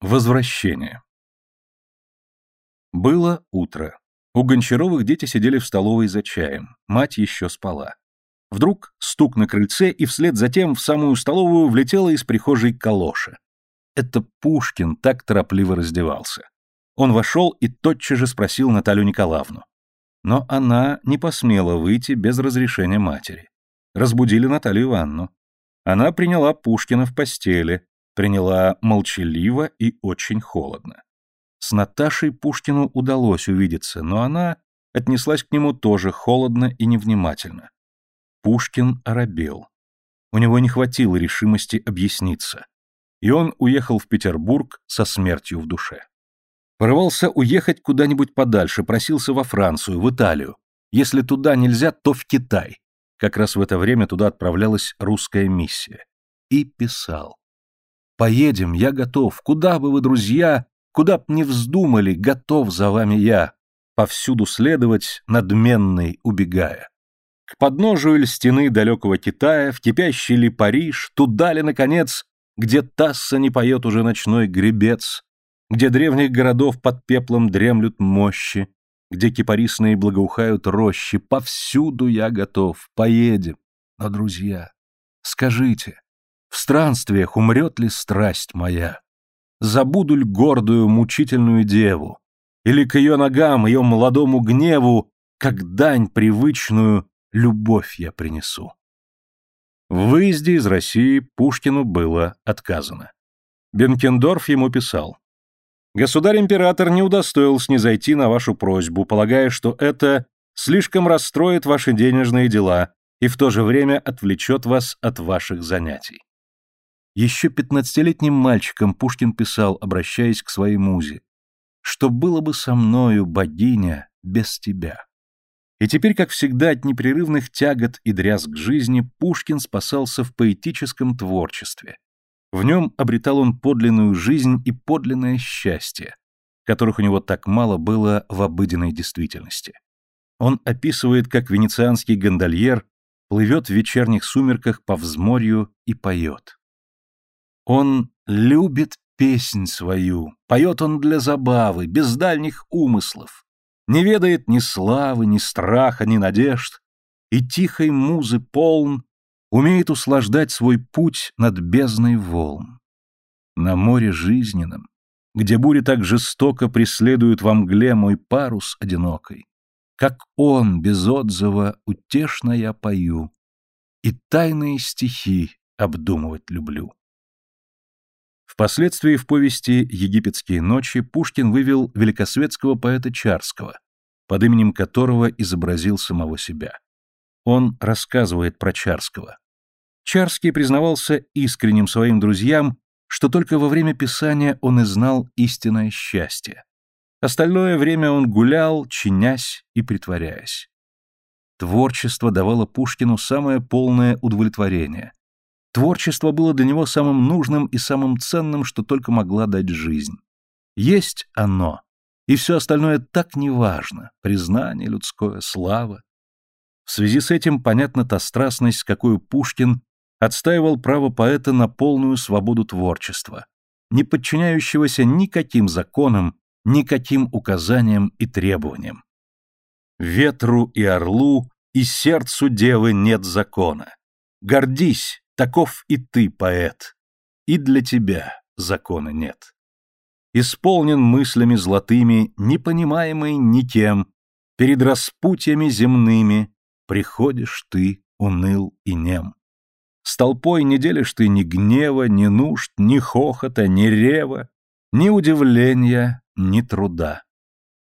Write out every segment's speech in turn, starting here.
Возвращение. Было утро. У Гончаровых дети сидели в столовой за чаем. Мать еще спала. Вдруг стук на крыльце, и вслед за тем в самую столовую влетела из прихожей калоша. Это Пушкин так торопливо раздевался. Он вошел и тотчас же спросил Наталью Николаевну. Но она не посмела выйти без разрешения матери. Разбудили Наталью Ивановну. Она приняла Пушкина в постели, приняла молчаливо и очень холодно. С Наташей Пушкину удалось увидеться, но она отнеслась к нему тоже холодно и невнимательно. Пушкин оробел. У него не хватило решимости объясниться. И он уехал в Петербург со смертью в душе. Порывался уехать куда-нибудь подальше, просился во Францию, в Италию. Если туда нельзя, то в Китай. Как раз в это время туда отправлялась русская миссия. И писал. Поедем, я готов. Куда бы вы, друзья, куда б не вздумали, готов за вами я. Повсюду следовать, надменный убегая. К подножию ли стены далекого Китая, в кипящий ли Париж, туда ли, наконец, где Тасса не поет уже ночной гребец, где древних городов под пеплом дремлют мощи, где кипарисные благоухают рощи, повсюду я готов, поедем. Но, друзья, скажите, в странствиях умрет ли страсть моя? Забуду ль гордую мучительную деву? Или к ее ногам, ее молодому гневу, как дань привычную, любовь я принесу? В выезде из России Пушкину было отказано. Бенкендорф ему писал. «Государь-император не удостоил снизойти на вашу просьбу, полагая, что это слишком расстроит ваши денежные дела и в то же время отвлечет вас от ваших занятий. Еще пятнадцатилетним мальчиком Пушкин писал, обращаясь к своей музе, «Что было бы со мною, богиня, без тебя?» И теперь, как всегда, от непрерывных тягот и дрязг жизни Пушкин спасался в поэтическом творчестве. В нем обретал он подлинную жизнь и подлинное счастье, которых у него так мало было в обыденной действительности. Он описывает, как венецианский гондольер плывет в вечерних сумерках по взморью и поет. Он любит песнь свою, поет он для забавы, без дальних умыслов, не ведает ни славы, ни страха, ни надежд, и тихой музы полн, умеет услаждать свой путь над бездной волн. На море жизненном, где бури так жестоко преследуют во мгле мой парус одинокой, как он без отзыва утешно я пою, и тайные стихи обдумывать люблю. Впоследствии в повести «Египетские ночи» Пушкин вывел великосветского поэта Чарского, под именем которого изобразил самого себя. Он рассказывает про Чарского. Чарский признавался искренним своим друзьям, что только во время писания он и знал истинное счастье. Остальное время он гулял, чинясь и притворяясь. Творчество давало Пушкину самое полное удовлетворение, Творчество было для него самым нужным и самым ценным, что только могла дать жизнь. Есть оно, и все остальное так неважно — признание людское, слава. В связи с этим понятна та страстность, с какой Пушкин отстаивал право поэта на полную свободу творчества, не подчиняющегося никаким законам, никаким указаниям и требованиям. Ветру и орлу и сердцу девы нет закона. Гордись, Таков и ты, поэт, и для тебя закона нет. Исполнен мыслями золотыми, непонимаемый никем, перед распутьями земными приходишь ты, уныл и нем. С толпой не делишь ты ни гнева, ни нужд, ни хохота, ни рева, ни удивления, ни труда.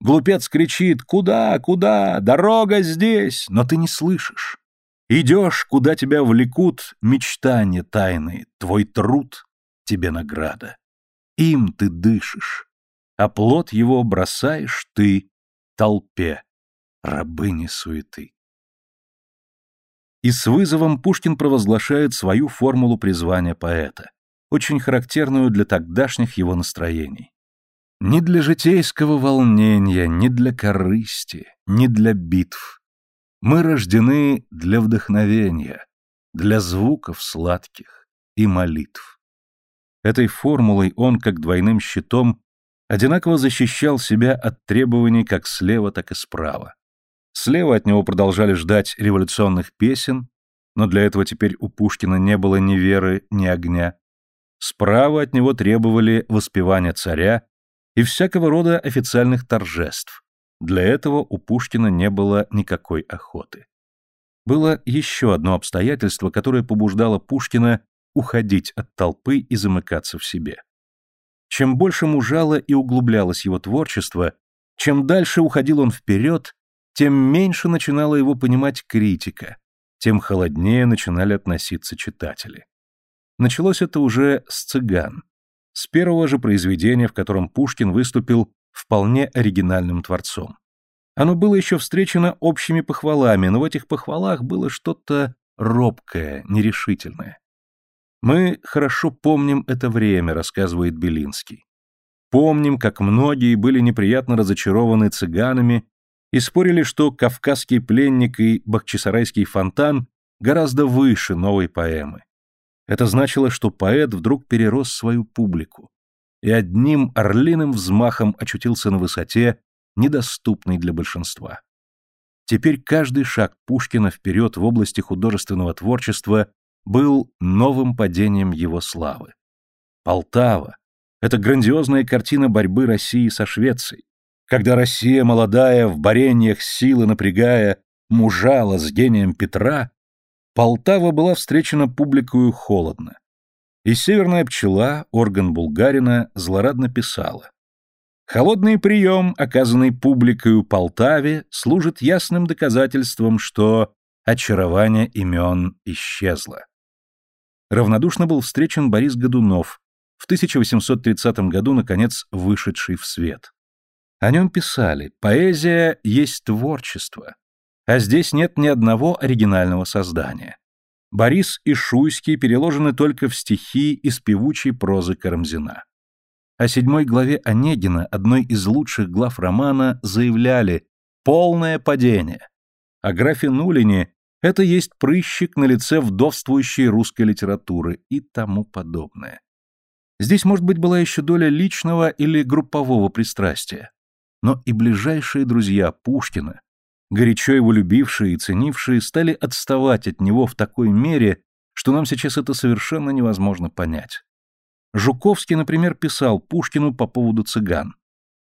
Глупец кричит «Куда? Куда? Дорога здесь!» Но ты не слышишь. Идешь, куда тебя влекут мечтания тайные, твой труд — тебе награда. Им ты дышишь, а плод его бросаешь ты толпе, рабыни суеты. И с вызовом Пушкин провозглашает свою формулу призвания поэта, очень характерную для тогдашних его настроений. Ни для житейского волнения, ни для корысти, ни для битв, мы рождены для вдохновения, для звуков сладких и молитв. Этой формулой он, как двойным щитом, одинаково защищал себя от требований как слева, так и справа. Слева от него продолжали ждать революционных песен, но для этого теперь у Пушкина не было ни веры, ни огня. Справа от него требовали воспевания царя и всякого рода официальных торжеств. Для этого у Пушкина не было никакой охоты. Было еще одно обстоятельство, которое побуждало Пушкина уходить от толпы и замыкаться в себе. Чем больше мужало и углублялось его творчество, чем дальше уходил он вперед, тем меньше начинала его понимать критика, тем холоднее начинали относиться читатели. Началось это уже с «Цыган», с первого же произведения, в котором Пушкин выступил вполне оригинальным творцом. Оно было еще встречено общими похвалами, но в этих похвалах было что-то робкое, нерешительное. Мы хорошо помним это время, рассказывает Белинский. Помним, как многие были неприятно разочарованы цыганами и спорили, что «Кавказский пленник» и «Бахчисарайский фонтан» гораздо выше новой поэмы. Это значило, что поэт вдруг перерос свою публику и одним орлиным взмахом очутился на высоте, недоступной для большинства. Теперь каждый шаг Пушкина вперед в области художественного творчества был новым падением его славы. Полтава — это грандиозная картина борьбы России со Швецией, когда Россия молодая, в борениях силы напрягая, мужала с гением Петра, Полтава была встречена публикою холодно. И северная пчела, орган Булгарина, злорадно писала. Холодный прием, оказанный публикою Полтаве, служит ясным доказательством, что очарование имен исчезло. Равнодушно был встречен Борис Годунов, в 1830 году, наконец, вышедший в свет. О нем писали «Поэзия есть творчество, а здесь нет ни одного оригинального создания. Борис и Шуйский переложены только в стихи из певучей прозы Карамзина. О седьмой главе Онегина, одной из лучших глав романа, заявляли «полное падение». О графе Нулине это есть прыщик на лице вдовствующей русской литературы и тому подобное. Здесь, может быть, была еще доля личного или группового пристрастия. Но и ближайшие друзья Пушкина, горячо его любившие и ценившие, стали отставать от него в такой мере, что нам сейчас это совершенно невозможно понять. Жуковский, например, писал Пушкину по поводу цыган.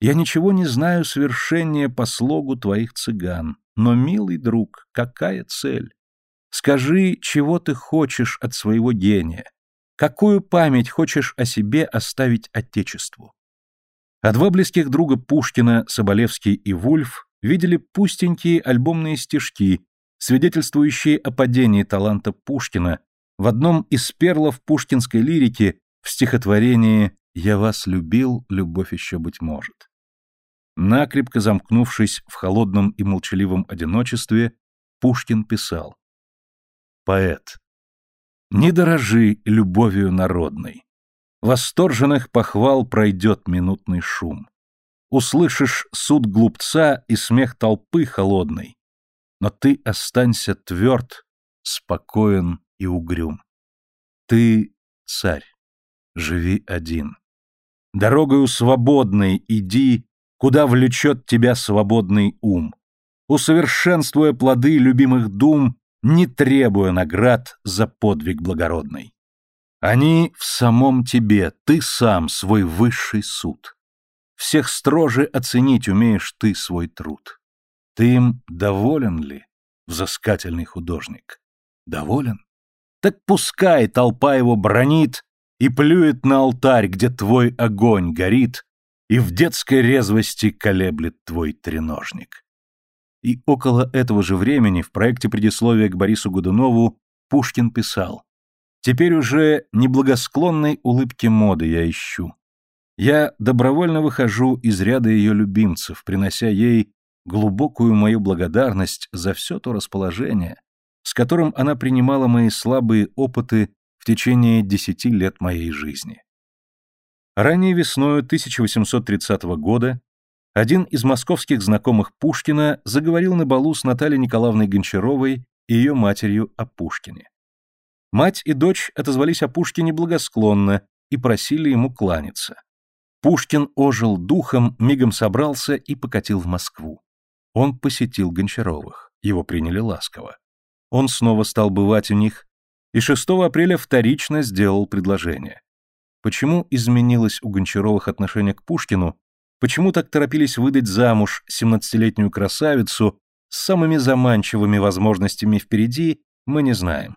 «Я ничего не знаю совершеннее по слогу твоих цыган, но, милый друг, какая цель? Скажи, чего ты хочешь от своего гения? Какую память хочешь о себе оставить Отечеству?» А два близких друга Пушкина, Соболевский и Вульф, видели пустенькие альбомные стишки, свидетельствующие о падении таланта Пушкина в одном из перлов пушкинской лирики в стихотворении «Я вас любил, любовь еще быть может». Накрепко замкнувшись в холодном и молчаливом одиночестве, Пушкин писал. «Поэт, не дорожи любовью народной, восторженных похвал пройдет минутный шум услышишь суд глупца и смех толпы холодной, но ты останься тверд, спокоен и угрюм. Ты царь, живи один. Дорогою свободной иди, куда влечет тебя свободный ум, усовершенствуя плоды любимых дум, не требуя наград за подвиг благородный. Они в самом тебе, ты сам свой высший суд. Всех строже оценить умеешь ты свой труд. Ты им доволен ли, взыскательный художник? Доволен? Так пускай толпа его бронит и плюет на алтарь, где твой огонь горит, и в детской резвости колеблет твой треножник. И около этого же времени в проекте предисловия к Борису Годунову Пушкин писал «Теперь уже неблагосклонной улыбки моды я ищу. Я добровольно выхожу из ряда ее любимцев, принося ей глубокую мою благодарность за все то расположение, с которым она принимала мои слабые опыты в течение десяти лет моей жизни. Ранее весною 1830 года один из московских знакомых Пушкина заговорил на балу с Натальей Николаевной Гончаровой и ее матерью о Пушкине. Мать и дочь отозвались о Пушкине благосклонно и просили ему кланяться. Пушкин ожил духом, мигом собрался и покатил в Москву. Он посетил Гончаровых, его приняли ласково. Он снова стал бывать у них, и 6 апреля вторично сделал предложение. Почему изменилось у Гончаровых отношение к Пушкину, почему так торопились выдать замуж 17-летнюю красавицу с самыми заманчивыми возможностями впереди, мы не знаем.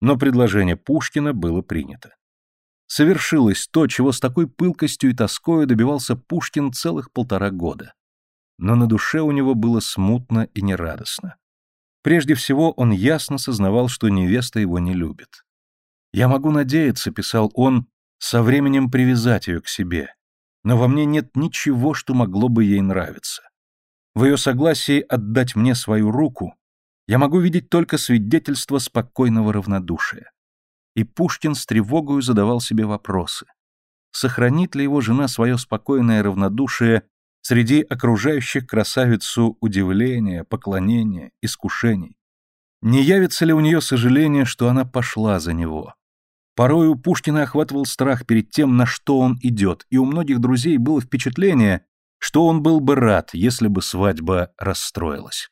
Но предложение Пушкина было принято. Совершилось то, чего с такой пылкостью и тоскою добивался Пушкин целых полтора года. Но на душе у него было смутно и нерадостно. Прежде всего, он ясно сознавал, что невеста его не любит. «Я могу надеяться», — писал он, — «со временем привязать ее к себе, но во мне нет ничего, что могло бы ей нравиться. В ее согласии отдать мне свою руку я могу видеть только свидетельство спокойного равнодушия. И Пушкин с тревогою задавал себе вопросы. Сохранит ли его жена свое спокойное равнодушие среди окружающих красавицу удивления, поклонения, искушений? Не явится ли у нее сожаление, что она пошла за него? Порой у Пушкина охватывал страх перед тем, на что он идет, и у многих друзей было впечатление, что он был бы рад, если бы свадьба расстроилась.